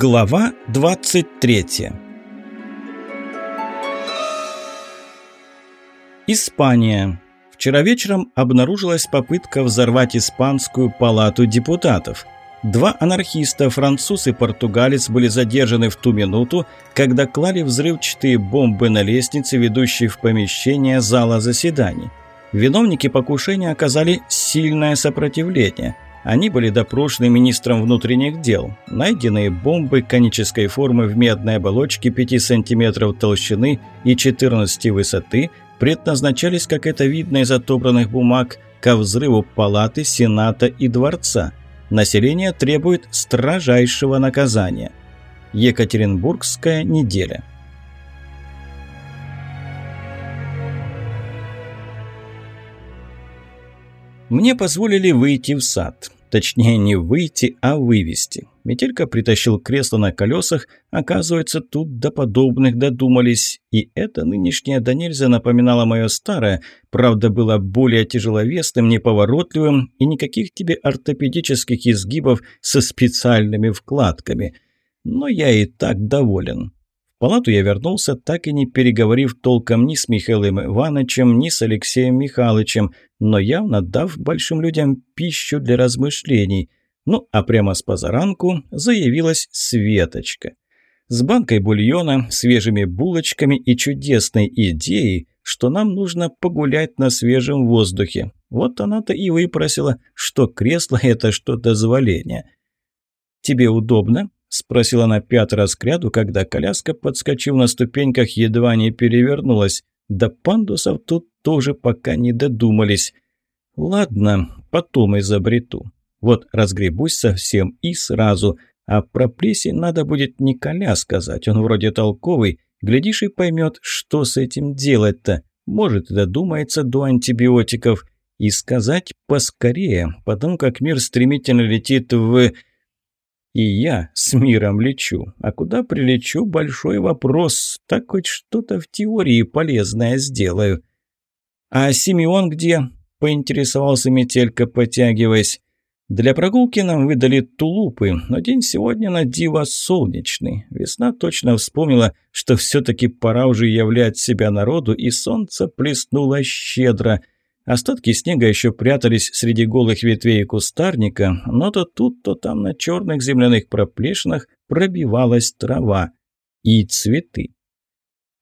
Глава 23 Испания. Вчера вечером обнаружилась попытка взорвать испанскую палату депутатов. Два анархиста, француз и португалец, были задержаны в ту минуту, когда клали взрывчатые бомбы на лестнице, ведущей в помещение зала заседаний. Виновники покушения оказали сильное сопротивление – они были допрошены министром внутренних дел. Найденные бомбы конической формы в медной оболочке 5 см толщины и 14 высоты предназначались, как это видно из отобранных бумаг, ко взрыву палаты, сената и дворца. Население требует строжайшего наказания. Екатеринбургская неделя. Мне позволили выйти в сад. Точнее, не выйти, а вывести. Метелька притащил кресло на колесах. Оказывается, тут до подобных додумались. И это нынешнее до нельзя напоминало мое старое. Правда, было более тяжеловесным, неповоротливым и никаких тебе ортопедических изгибов со специальными вкладками. Но я и так доволен. В палату я вернулся, так и не переговорив толком ни с Михаилом Ивановичем, ни с Алексеем Михайловичем, но явно дав большим людям пищу для размышлений. Ну, а прямо с позаранку заявилась Светочка. С банкой бульона, свежими булочками и чудесной идеей, что нам нужно погулять на свежем воздухе. Вот она-то и выпросила, что кресло – это что дозволение. «Тебе удобно?» – спросила она пятый раз к ряду, когда коляска, подскочив на ступеньках, едва не перевернулась. До пандусов тут тоже пока не додумались. Ладно, потом изобрету. Вот разгребусь совсем и сразу. А про плесень надо будет Николя сказать, он вроде толковый. Глядишь и поймет, что с этим делать-то. Может, додумается до антибиотиков. И сказать поскорее, потому как мир стремительно летит в... И я с миром лечу. А куда прилечу – большой вопрос. Так хоть что-то в теории полезное сделаю. «А Симеон где?» – поинтересовался Метелька, потягиваясь. «Для прогулки нам выдали тулупы, но день сегодня на диво солнечный. Весна точно вспомнила, что все-таки пора уже являть себя народу, и солнце плеснуло щедро». Остатки снега еще прятались среди голых ветвей кустарника, но то тут, то там на черных земляных проплешинах пробивалась трава и цветы.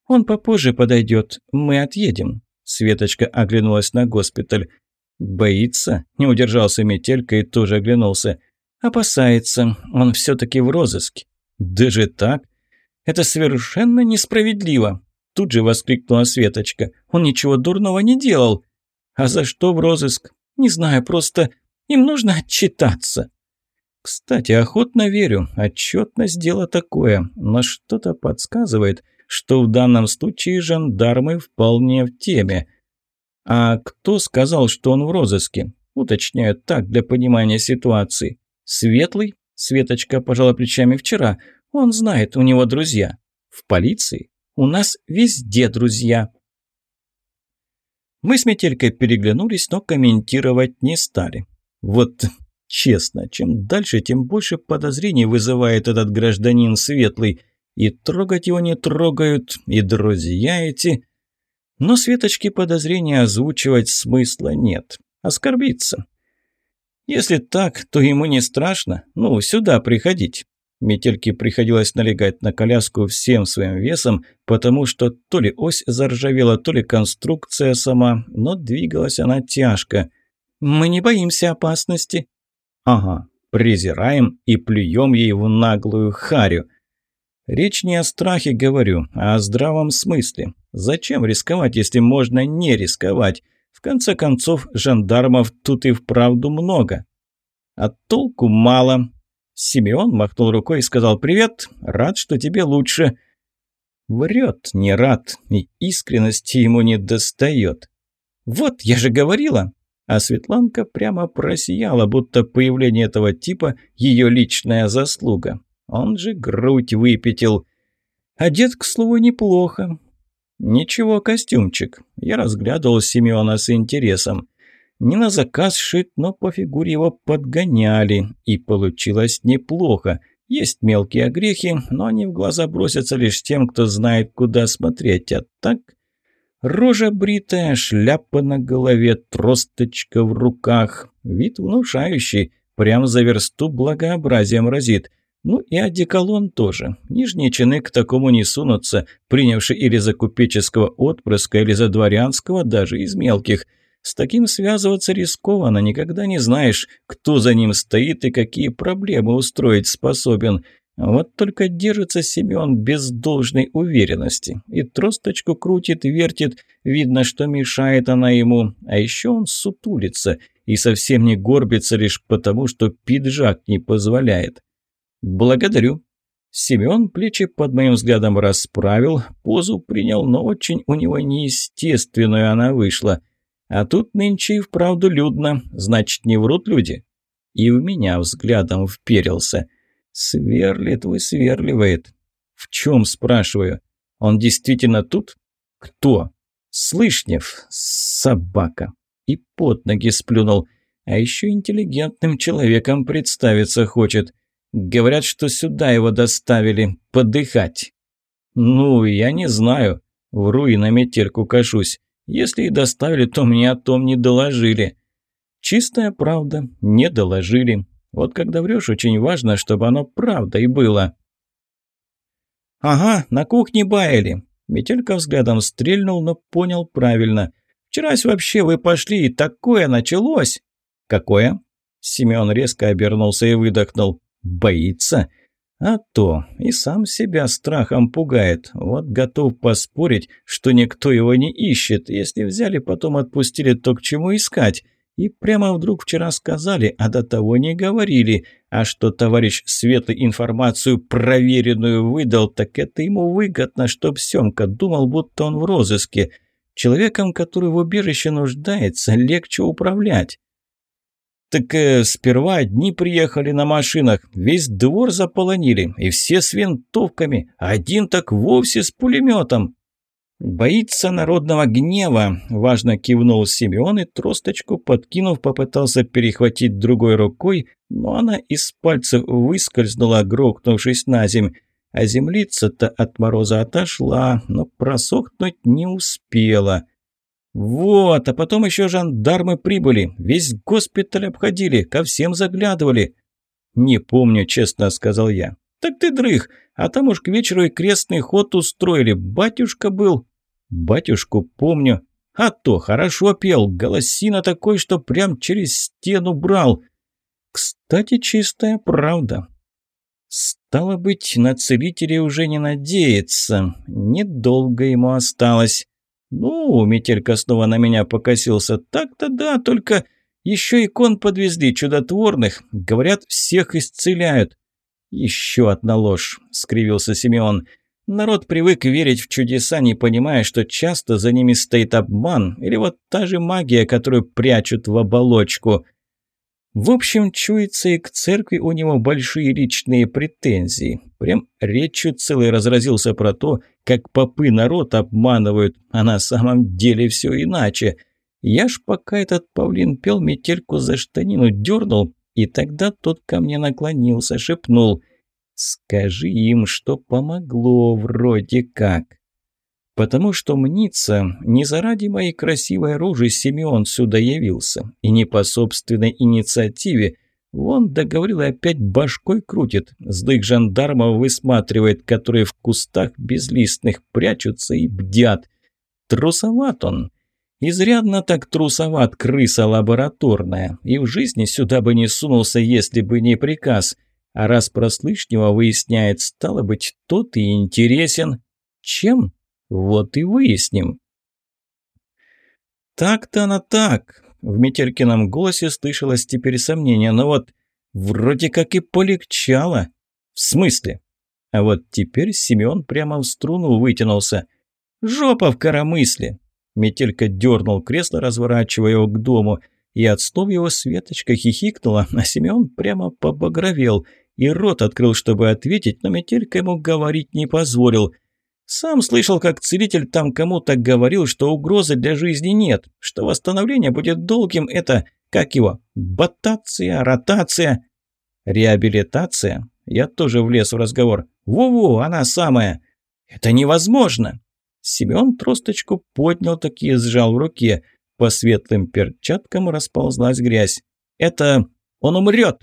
«Он попозже подойдет, мы отъедем», — Светочка оглянулась на госпиталь. «Боится?» — не удержался Метелька и тоже оглянулся. «Опасается, он все-таки в розыске». «Даже так? Это совершенно несправедливо!» Тут же воскликнула Светочка. «Он ничего дурного не делал!» А за что в розыск? Не знаю, просто им нужно отчитаться. Кстати, охотно верю, отчетность дело такое, но что-то подсказывает, что в данном случае жандармы вполне в теме. А кто сказал, что он в розыске? Уточняю так, для понимания ситуации. Светлый? Светочка пожала плечами вчера. Он знает, у него друзья. В полиции? У нас везде друзья. Мы с Метелькой переглянулись, но комментировать не стали. Вот честно, чем дальше, тем больше подозрений вызывает этот гражданин светлый. И трогать его не трогают, и друзья эти... Но Светочке подозрения озвучивать смысла нет. Оскорбиться. Если так, то ему не страшно. Ну, сюда приходить. Метельке приходилось налегать на коляску всем своим весом, потому что то ли ось заржавела, то ли конструкция сама, но двигалась она тяжко. «Мы не боимся опасности». «Ага, презираем и плюем ей в наглую харю». Речь не о страхе, говорю, а о здравом смысле. Зачем рисковать, если можно не рисковать? В конце концов, жандармов тут и вправду много. А толку мало, Симеон махнул рукой и сказал «Привет, рад, что тебе лучше». Врет, не рад, и искренности ему не достает. «Вот, я же говорила!» А Светланка прямо просияла, будто появление этого типа – ее личная заслуга. Он же грудь выпятил. Одет, к слову, неплохо. Ничего, костюмчик. Я разглядывал Симеона с интересом. Не на заказ шит, но по фигуре его подгоняли, и получилось неплохо. Есть мелкие огрехи, но они в глаза бросятся лишь тем, кто знает, куда смотреть. А так... Рожа бритая, шляпа на голове, тросточка в руках. Вид внушающий, прям за версту благообразием разит. Ну и одеколон тоже. Нижние чины к такому не сунутся, принявши или за купеческого отпрыска, или за дворянского, даже из мелких. С таким связываться рискованно, никогда не знаешь, кто за ним стоит и какие проблемы устроить способен. Вот только держится Семен без должной уверенности. И тросточку крутит, вертит, видно, что мешает она ему. А еще он сутулится и совсем не горбится лишь потому, что пиджак не позволяет. «Благодарю». Семен плечи под моим взглядом расправил, позу принял, но очень у него неестественную она вышла. А тут нынче и вправду людно, значит, не врут люди. И в меня взглядом вперился – Сверлит, высверливает. В чем, спрашиваю? Он действительно тут? Кто? Слышнев, собака. И под ноги сплюнул. А еще интеллигентным человеком представиться хочет. Говорят, что сюда его доставили, подыхать. Ну, я не знаю. Вру и на метельку кашусь. Если и доставили, то мне о том не доложили. Чистая правда, не доложили. Вот когда врешь, очень важно, чтобы оно правдой было. «Ага, на кухне баяли». Метелька взглядом стрельнул, но понял правильно. «Вчерась вообще вы пошли, и такое началось!» «Какое?» Семен резко обернулся и выдохнул. «Боится?» «А то, и сам себя страхом пугает. Вот готов поспорить, что никто его не ищет. Если взяли, потом отпустили, то к чему искать?» И прямо вдруг вчера сказали, а до того не говорили. А что товарищ Светлый информацию проверенную выдал, так это ему выгодно, чтоб Семка думал, будто он в розыске. Человеком, который в убежище нуждается, легче управлять. Так э, сперва одни приехали на машинах, весь двор заполонили, и все с винтовками, один так вовсе с пулеметом. «Боится народного гнева», – важно кивнул Симеон и тросточку, подкинув, попытался перехватить другой рукой, но она из пальцев выскользнула, грохнувшись на земь. А землица-то от мороза отошла, но просохнуть не успела. «Вот, а потом еще жандармы прибыли, весь госпиталь обходили, ко всем заглядывали». «Не помню, честно сказал я. «Так ты дрых, а там уж к вечеру и крестный ход устроили. Батюшка был». «Батюшку помню. А то хорошо пел, голосина такой, что прям через стену брал». «Кстати, чистая правда». «Стало быть, на целителей уже не надеяться. Недолго ему осталось». «Ну, метелька снова на меня покосился. Так-то да, только еще икон подвезли чудотворных. Говорят, всех исцеляют». «Еще одна ложь», — скривился Симеон. «Народ привык верить в чудеса, не понимая, что часто за ними стоит обман или вот та же магия, которую прячут в оболочку». В общем, чуется и к церкви у него большие личные претензии. Прям речью целый разразился про то, как попы народ обманывают, а на самом деле все иначе. Я ж пока этот павлин пел метельку за штанину дернул, и тогда тот ко мне наклонился, шепнул «Скажи им, что помогло вроде как». Потому что мнится, не заради моей красивой рожи Симеон сюда явился, и не по собственной инициативе. Вон договорил и опять башкой крутит, злых жандармов высматривает, которые в кустах безлистных прячутся и бдят. Трусоват он, Изрядно так трусоват крыса лабораторная, и в жизни сюда бы не сунулся, если бы не приказ. А раз прослышнего выясняет, стало быть, тот и интересен. Чем? Вот и выясним. Так-то она так. В Метелькином голосе слышалось теперь сомнение, но вот вроде как и полегчало. В смысле? А вот теперь Семен прямо в струну вытянулся. Жопа в коромысле. Метелька дернул кресло, разворачивая его к дому, и от слов его Светочка хихикнула, а Семен прямо побагровел и рот открыл, чтобы ответить, но Метелька ему говорить не позволил. Сам слышал, как целитель там кому-то говорил, что угрозы для жизни нет, что восстановление будет долгим, это, как его, ботация, ротация, реабилитация. Я тоже влез в разговор. «Во-во, она самая!» «Это невозможно!» Семен тросточку поднял, такие сжал в руке. По светлым перчаткам расползлась грязь. «Это... он умрет!»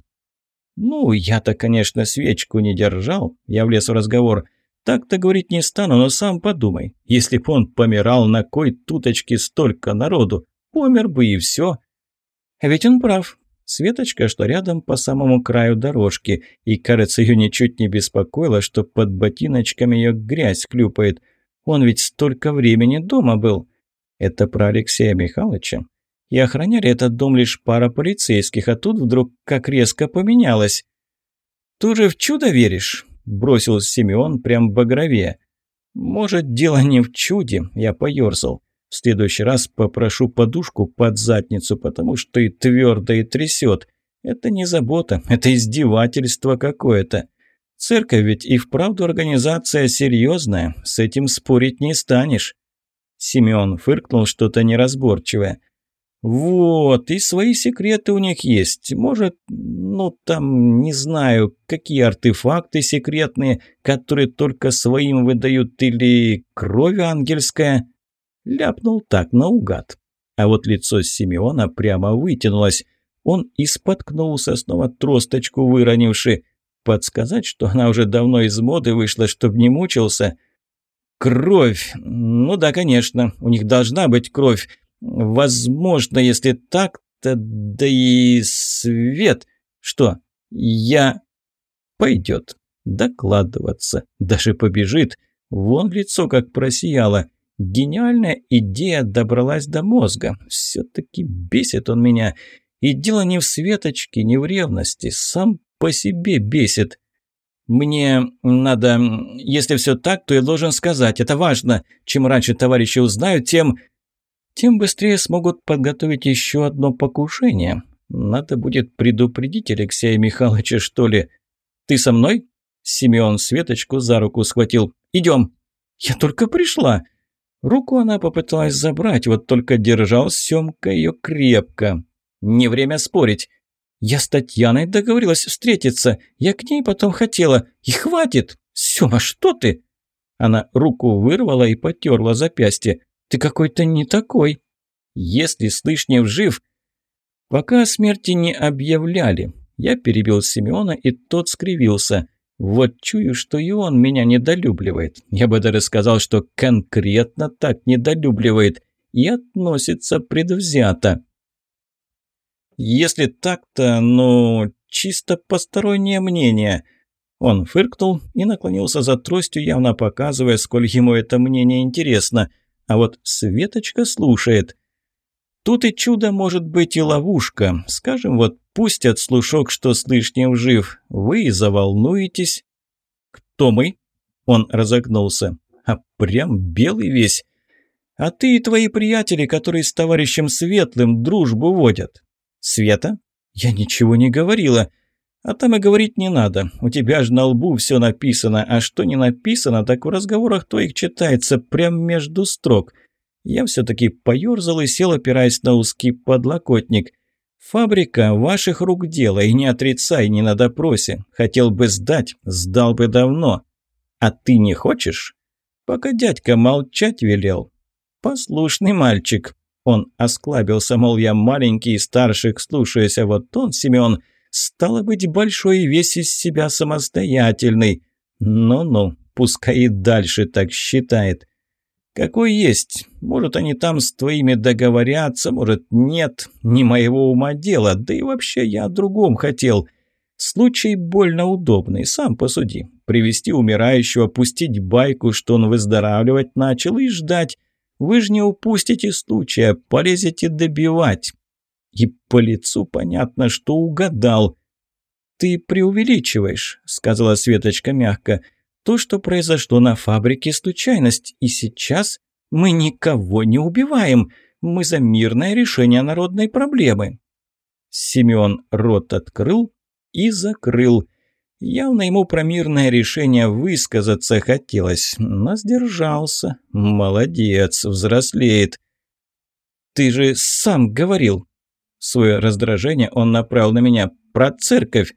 «Ну, я-то, конечно, свечку не держал», — я влез в разговор. «Так-то говорить не стану, но сам подумай. Если б он помирал, на кой туточки столько народу? Помер бы и все». Ведь он прав. Светочка, что рядом по самому краю дорожки, и, кажется, ее ничуть не беспокоило, что под ботиночками ее грязь клюпает. Он ведь столько времени дома был. Это про Алексея Михайловича. И охраняли этот дом лишь пара полицейских, а тут вдруг как резко поменялось. «Ты же в чудо веришь?» – бросил Симеон прям багровее. «Может, дело не в чуде?» – я поёрзал. В следующий раз попрошу подушку под задницу, потому что и твердо, и трясет. Это не забота, это издевательство какое-то. Церковь ведь и вправду организация серьезная, с этим спорить не станешь. Семен фыркнул что-то неразборчивое. «Вот, и свои секреты у них есть. Может, ну там, не знаю, какие артефакты секретные, которые только своим выдают, или кровь ангельская?» Ляпнул так наугад. А вот лицо Симеона прямо вытянулось. Он и снова тросточку выронивши. Подсказать, что она уже давно из моды вышла, чтоб не мучился? Кровь. Ну да, конечно, у них должна быть кровь. Возможно, если так-то, да и свет. Что? Я... Пойдет. Докладываться. Даже побежит. Вон лицо как просияло. Гениальная идея добралась до мозга. Все-таки бесит он меня. И дело не в светочке, не в ревности. Сам по себе бесит. Мне надо... Если все так, то я должен сказать. Это важно. Чем раньше товарищи узнают, тем... Тем быстрее смогут подготовить еще одно покушение. Надо будет предупредить Алексея Михайловича, что ли. Ты со мной? Симеон Светочку за руку схватил. Идем. Я только пришла. Руку она попыталась забрать, вот только держал Семка ее крепко. Не время спорить. Я с Татьяной договорилась встретиться. Я к ней потом хотела. И хватит! Сема, что ты? Она руку вырвала и потерла запястье. Ты какой-то не такой. Если Слышнев жив... Пока о смерти не объявляли. Я перебил Семена, и тот скривился. Вот чую, что и он меня недолюбливает. Я бы даже сказал, что конкретно так недолюбливает и относится предвзято. Если так-то, ну, чисто постороннее мнение. Он фыркнул и наклонился за тростью, явно показывая, сколь ему это мнение интересно. А вот Светочка слушает. Тут и чудо может быть и ловушка. Скажем, вот пустят слушок, что слышнев жив. Вы заволнуетесь. Кто мы? Он разогнулся. А прям белый весь. А ты и твои приятели, которые с товарищем Светлым дружбу водят. Света? Я ничего не говорила. А там и говорить не надо. У тебя же на лбу все написано, а что не написано, так в разговорах твоих читается прям между строк. Я все-таки поерзал и сел, опираясь на узкий подлокотник. «Фабрика ваших рук дело, и не отрицай, не на допросе. Хотел бы сдать, сдал бы давно. А ты не хочешь?» «Пока дядька молчать велел». «Послушный мальчик». Он осклабился, мол, я маленький, старших слушаюсь, а вот он, Семен, стало быть, большой весь из себя самостоятельный. Ну-ну, пускай и дальше так считает. «Какой есть. Может, они там с твоими договорятся, может, нет. Не моего ума дело, да и вообще я о другом хотел. Случай больно удобный, сам посуди. Привести умирающего, пустить байку, что он выздоравливать начал, и ждать. Вы же не упустите случая, полезете добивать». И по лицу понятно, что угадал. «Ты преувеличиваешь», — сказала Светочка мягко. То, что произошло на фабрике, случайность, и сейчас мы никого не убиваем. Мы за мирное решение народной проблемы». Семен рот открыл и закрыл. Явно ему про мирное решение высказаться хотелось, но сдержался. Молодец, взрослеет. «Ты же сам говорил!» Свое раздражение он направил на меня. «Про церковь!»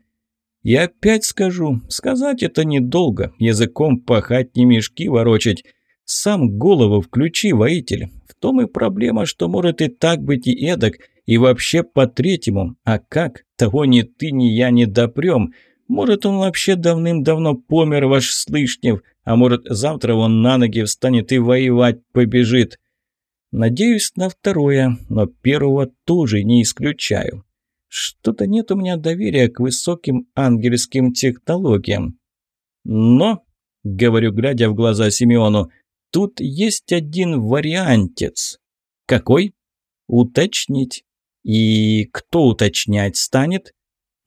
И опять скажу, сказать это недолго, языком пахать не мешки ворочать. Сам голову включи, воитель. В том и проблема, что может и так быть, и эдак, и вообще по-третьему. А как? Того ни ты, ни я не допрем. Может, он вообще давным-давно помер, ваш Слышнев, а может, завтра он на ноги встанет и воевать побежит. Надеюсь на второе, но первого тоже не исключаю. Что-то нет у меня доверия к высоким ангельским технологиям. Но, говорю, глядя в глаза Симеону, тут есть один вариантец. Какой? Уточнить. И кто уточнять станет?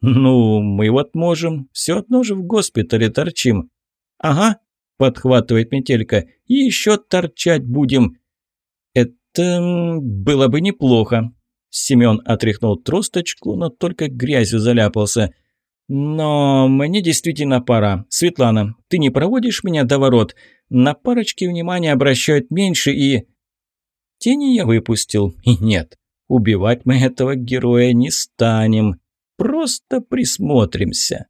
Ну, мы вот можем. Все одно же в госпитале торчим. Ага, подхватывает Метелька. И еще торчать будем. Это было бы неплохо. Семен отряхнул тросточку, но только грязью заляпался. «Но мне действительно пора. Светлана, ты не проводишь меня до ворот? На парочке внимания обращают меньше и...» Тени я выпустил. И нет, убивать мы этого героя не станем. Просто присмотримся.